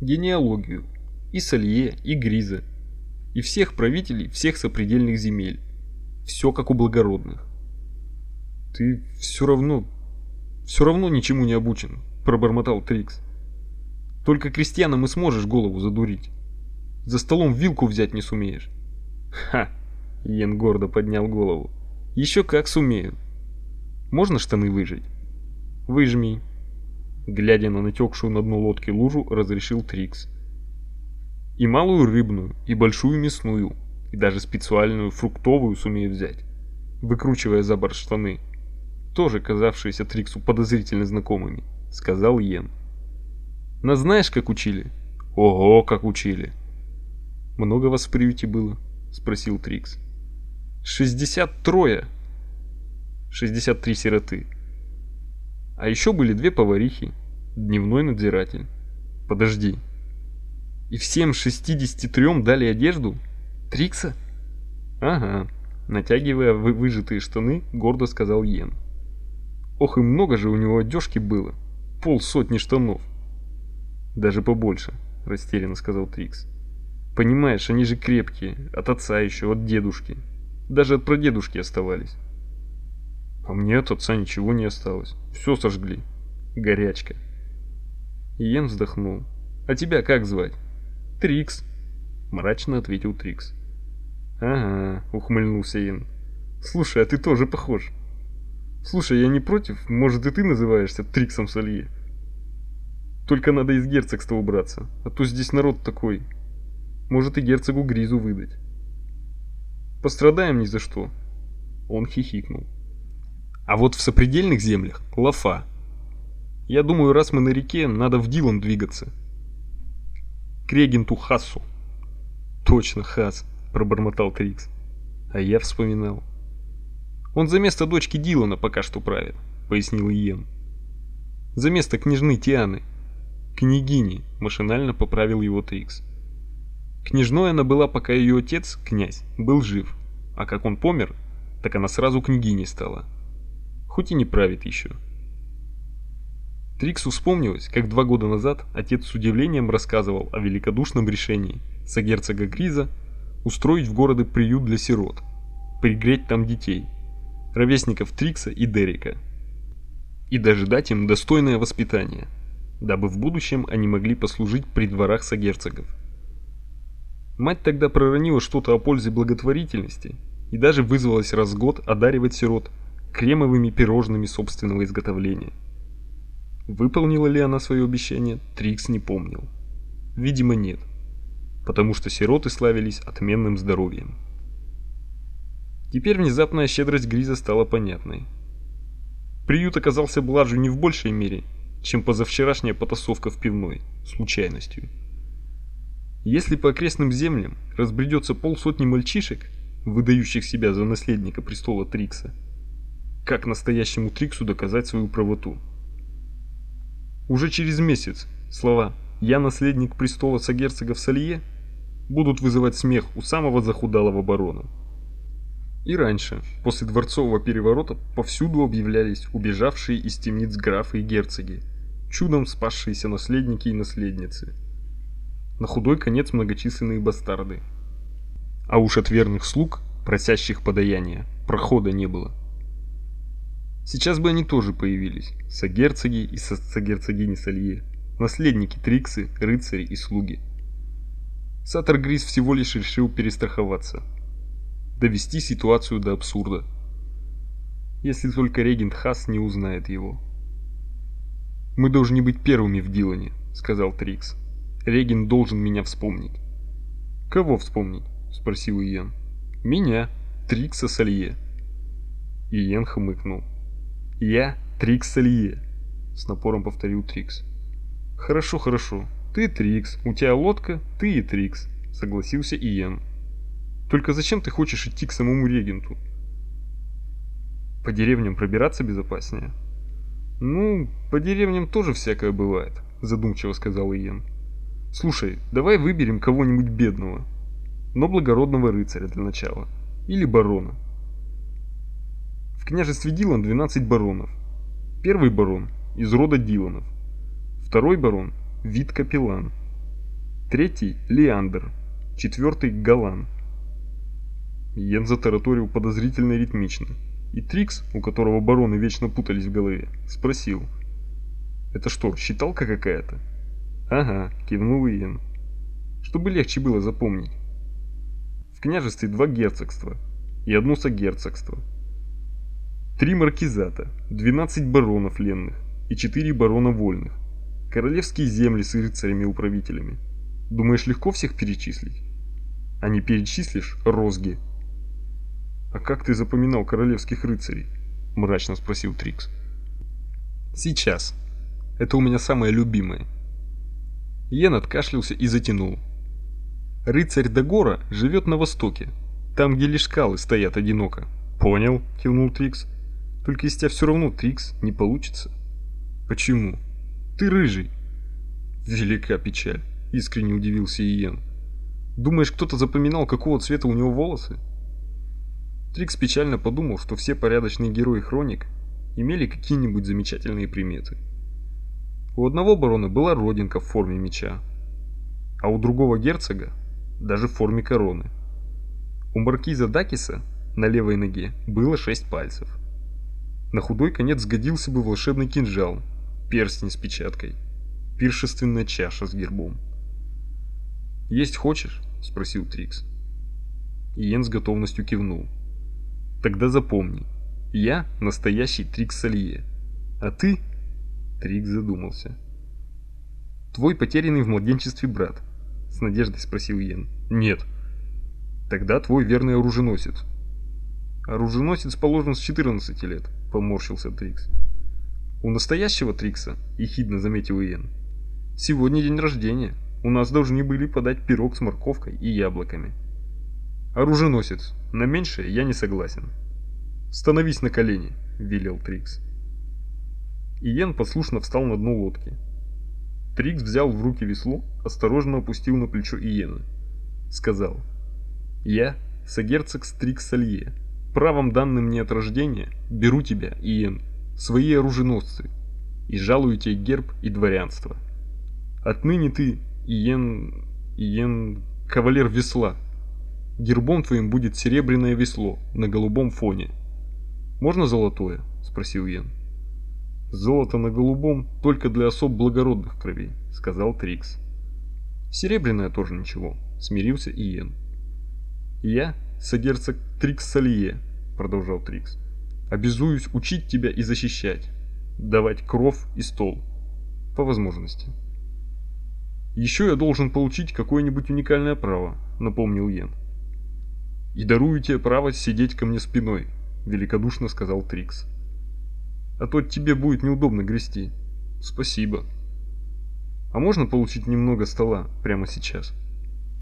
Генеалогию. И Салье, и Гриза. И всех правителей всех сопредельных земель. Все как у благородных. Ты все равно... все равно ничему не обучен, пробормотал Трикс. Только крестьянам и сможешь голову задурить. За столом вилку взять не сумеешь. Ха! Йен гордо поднял голову. Еще как сумею. Можно штаны выжать? Выжми. Глядя на натекшую на дно лодки лужу, разрешил Трикс. И малую рыбную, и большую мясную, и даже специальную фруктовую сумею взять, выкручивая за борт штаны, тоже казавшиеся Триксу подозрительно знакомыми, сказал Йен. Нас знаешь, как учили? Ого, как учили. Много вас в приюте было? Спросил Трикс. Шестьдесят трое. Шестьдесят три сироты. А еще были две поварихи, дневной надзиратель. Подожди. И всем шестидесяти трем дали одежду? Трикса? Ага. Натягивая выжатые штаны, гордо сказал Йен. Ох, и много же у него одежки было. Полсотни штанов. Даже побольше, растерянно сказал Трикс. Понимаешь, они же крепкие, от отца еще, от дедушки. Даже от прадедушки оставались. А мне от отца ничего не осталось. Все сожгли. Горячка. Иен вздохнул. А тебя как звать? Трикс. Мрачно ответил Трикс. Ага, ухмыльнулся Иен. Слушай, а ты тоже похож. Слушай, я не против, может и ты называешься Триксом Солье. Только надо из герцогства убраться, а то здесь народ такой. Может и герцогу Гризу выдать. Пострадаем ни за что. Он хихикнул. А вот в сопредельных землях лафа. Я думаю, раз мы на реке, надо в Дилан двигаться. К регенту Хассу. Точно, Хас, пробормотал Трикс. А я вспоминал. Он за место дочки Дилана пока что правит, пояснил Иен. За место княжны Тианы княгини, машинально поправил его Трикс. Княжной она была, пока ее отец, князь, был жив, а как он помер, так она сразу княгиней стала. Хоть и не правит еще. Триксу вспомнилось, как два года назад отец с удивлением рассказывал о великодушном решении сагерцога Гриза устроить в городе приют для сирот, пригреть там детей, ровесников Трикса и Дерека, и даже дать им достойное воспитание – дабы в будущем они могли послужить при дворах сагерцогов. Мать тогда проронила что-то о пользе благотворительности и даже вызвалась раз в год одаривать сирот кремовыми пирожными собственного изготовления. Выполнила ли она свое обещание, Трикс не помнил. Видимо, нет, потому что сироты славились отменным здоровьем. Теперь внезапная щедрость Гриза стала понятной. Приют оказался блажью не в большей мере, чем позавчерашняя потасовка в пивной, случайностью. Если по окрестным землям разбредется полсотни мальчишек, выдающих себя за наследника престола Трикса, как настоящему Триксу доказать свою правоту? Уже через месяц слова «Я наследник престола сагерцогов Салье» будут вызывать смех у самого захудалого барона. И раньше, после дворцового переворота, повсюду объявлялись убежавшие из темниц графы и герцоги, чудом спасшиеся наследники и наследницы. На худой конец многочисленные бастарды. А уж от верных слуг, просящих подаяния, прохода не было. Сейчас бы они тоже появились, сагерцоги и сагерцогини Салье, наследники Триксы, рыцари и слуги. Сатор Грис всего лишь решил перестраховаться, довести ситуацию до абсурда. Если только регент Хас не узнает его. Мы должны быть первыми в Дилане, сказал Трикс. Реген должен меня вспомнить. Кого вспомнить? спросил Иен. Меня, Трикса Салье. Иен хмыкнул. Я Трикс Салье, с напором повторил Трикс. Хорошо, хорошо. Ты Трикс, у тебя лодка, ты и Трикс, согласился Иен. Только зачем ты хочешь идти к самому регенту? По деревням пробираться безопаснее. Ну, по деревням тоже всякое бывает, задумчиво сказал Иен. Слушай, давай выберем кого-нибудь бедного, но благородного рыцаря для начала или барона. В княжестве Дилан 12 баронов. Первый барон из рода Диланов. Второй барон вид капеллан. третий – Леандр, четвертый – Галан. Йен затараторил подозрительно ритмично, и Трикс, у которого бароны вечно путались в голове, спросил. «Это что, считалка какая-то?» «Ага», – кивнул Йен. «Чтобы легче было запомнить. В княжестве два герцогства и одно согерцогство. Три маркизата, 12 баронов ленных и четыре барона вольных. Королевские земли с рыцарями-управителями. Думаешь, легко всех перечислить? А не перечислишь – розги. «А как ты запоминал королевских рыцарей?» – мрачно спросил Трикс. «Сейчас. Это у меня самое любимое». Йен откашлялся и затянул. «Рыцарь Дагора живет на востоке, там, где лишь скалы стоят одиноко». «Понял», – кивнул Трикс. «Только из тебя все равно, Трикс, не получится». «Почему?» «Ты рыжий». «Велика печаль», – искренне удивился Иен. «Думаешь, кто-то запоминал, какого цвета у него волосы?» Трикс печально подумал, что все порядочные герои хроник имели какие-нибудь замечательные приметы. У одного барона была родинка в форме меча, а у другого герцога даже в форме короны. У маркиза Дакиса на левой ноге было шесть пальцев. На худой конец сгодился бы волшебный кинжал, перстень с печаткой, пиршественная чаша с гербом. «Есть хочешь?» – спросил Трикс. Иен с готовностью кивнул. Тогда запомни, я настоящий Триксалье, а ты... Трикс задумался. Твой потерянный в младенчестве брат? С надеждой спросил Йен. Нет. Тогда твой верный оруженосец. Оруженосец положен с 14 лет, поморщился Трикс. У настоящего Трикса, ехидно заметил Иен, сегодня день рождения. У нас должны были подать пирог с морковкой и яблоками. Оруженосец, на меньшее я не согласен. Становись на колени, велел Трикс. Иен послушно встал на дно лодки. Трикс взял в руки весло, осторожно опустил на плечо Иена. Сказал, «Я, сагерцог Стрикс Салье, правом данным мне от рождения, беру тебя, Иен, свои оруженосцы, и жалую тебе герб и дворянство. Отныне ты, Иен, Иен, кавалер весла, Гербом твоим будет серебряное весло на голубом фоне. Можно золотое? спросил Йен. Золото на голубом только для особ благородных кровей, сказал Трикс. Серебряное тоже ничего, смирился Иен. Я, сагерцог Трикс Салье, продолжал Трикс, обязуюсь учить тебя и защищать, давать кров и стол, по возможности. Еще я должен получить какое-нибудь уникальное право, напомнил Йен и дарую тебе право сидеть ко мне спиной», — великодушно сказал Трикс. «А то тебе будет неудобно грести». «Спасибо». «А можно получить немного стола прямо сейчас?»